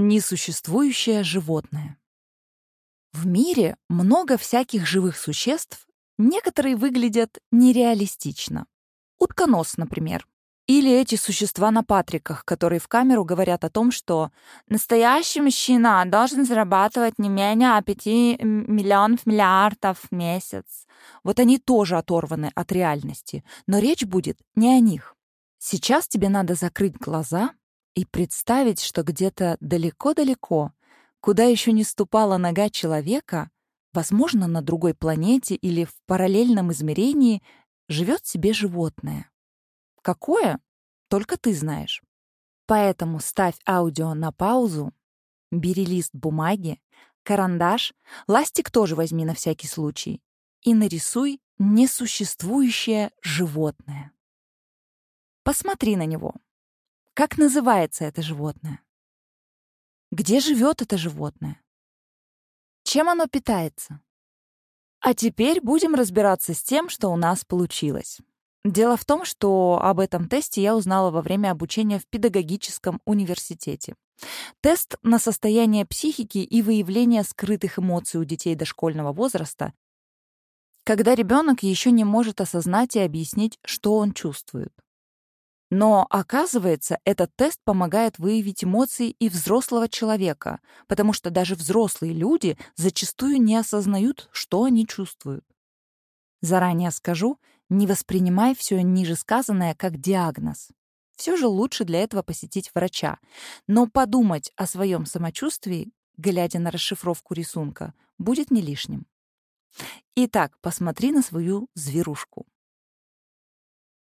Несуществующее животное. В мире много всяких живых существ, некоторые выглядят нереалистично. Утконос, например. Или эти существа на патриках, которые в камеру говорят о том, что настоящий мужчина должен зарабатывать не менее 5 миллионов миллиардов в месяц. Вот они тоже оторваны от реальности, но речь будет не о них. Сейчас тебе надо закрыть глаза и представить, что где-то далеко-далеко, куда еще не ступала нога человека, возможно, на другой планете или в параллельном измерении, живет себе животное. Какое? Только ты знаешь. Поэтому ставь аудио на паузу, бери лист бумаги, карандаш, ластик тоже возьми на всякий случай и нарисуй несуществующее животное. Посмотри на него. Как называется это животное? Где живет это животное? Чем оно питается? А теперь будем разбираться с тем, что у нас получилось. Дело в том, что об этом тесте я узнала во время обучения в педагогическом университете. Тест на состояние психики и выявление скрытых эмоций у детей дошкольного возраста, когда ребенок еще не может осознать и объяснить, что он чувствует. Но, оказывается, этот тест помогает выявить эмоции и взрослого человека, потому что даже взрослые люди зачастую не осознают, что они чувствуют. Заранее скажу, не воспринимай все ниже сказанное как диагноз. Все же лучше для этого посетить врача. Но подумать о своем самочувствии, глядя на расшифровку рисунка, будет не лишним. Итак, посмотри на свою зверушку.